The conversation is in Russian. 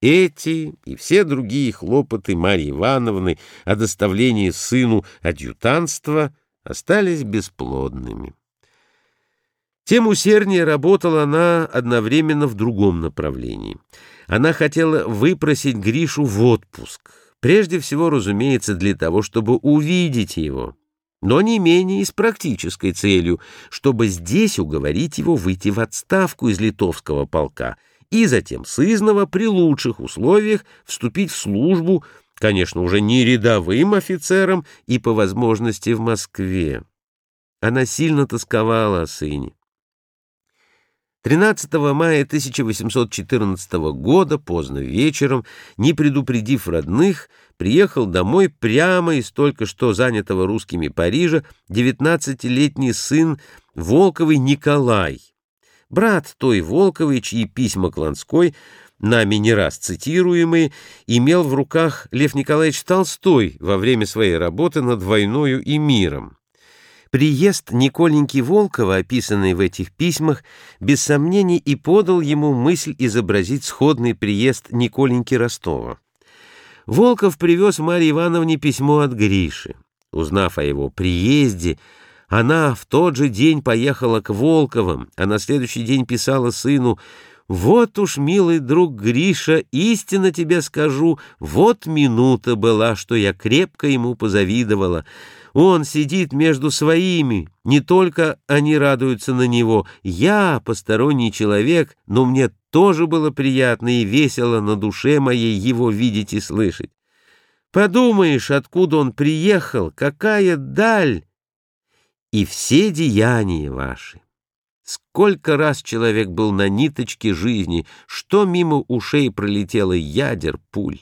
Эти и все другие хлопоты Марьи Ивановны о доставлении сыну адъютантства остались бесплодными. Тем усерднее работала она одновременно в другом направлении. Она хотела выпросить Гришу в отпуск, прежде всего, разумеется, для того, чтобы увидеть его, но не менее и с практической целью, чтобы здесь уговорить его выйти в отставку из литовского полка — и затем сызново при лучших условиях вступить в службу, конечно, уже не рядовым офицером и по возможности в Москве. Она сильно тосковала о сыне. 13 мая 1814 года, поздно вечером, не предупредив родных, приехал домой прямо из только что занятого русскими Парижа 19-летний сын Волковой Николай, брат той Волковой, чьи письма Кланской, нами не раз цитируемые, имел в руках Лев Николаевич Толстой во время своей работы над «Войною и миром». Приезд Николеньки Волкова, описанный в этих письмах, без сомнений и подал ему мысль изобразить сходный приезд Николеньки Ростова. Волков привез Марье Ивановне письмо от Гриши. Узнав о его приезде, она в тот же день поехала к Волковым, а на следующий день писала сыну «Вот уж, милый друг Гриша, истинно тебе скажу, вот минута была, что я крепко ему позавидовала. Он сидит между своими, не только они радуются на него. Я, посторонний человек, но мне тоже было приятно и весело на душе моей его видеть и слышать. Подумаешь, откуда он приехал, какая даль!» И все деяния ваши. Сколько раз человек был на ниточке жизни, что мимо ушей пролетело ядер пуль.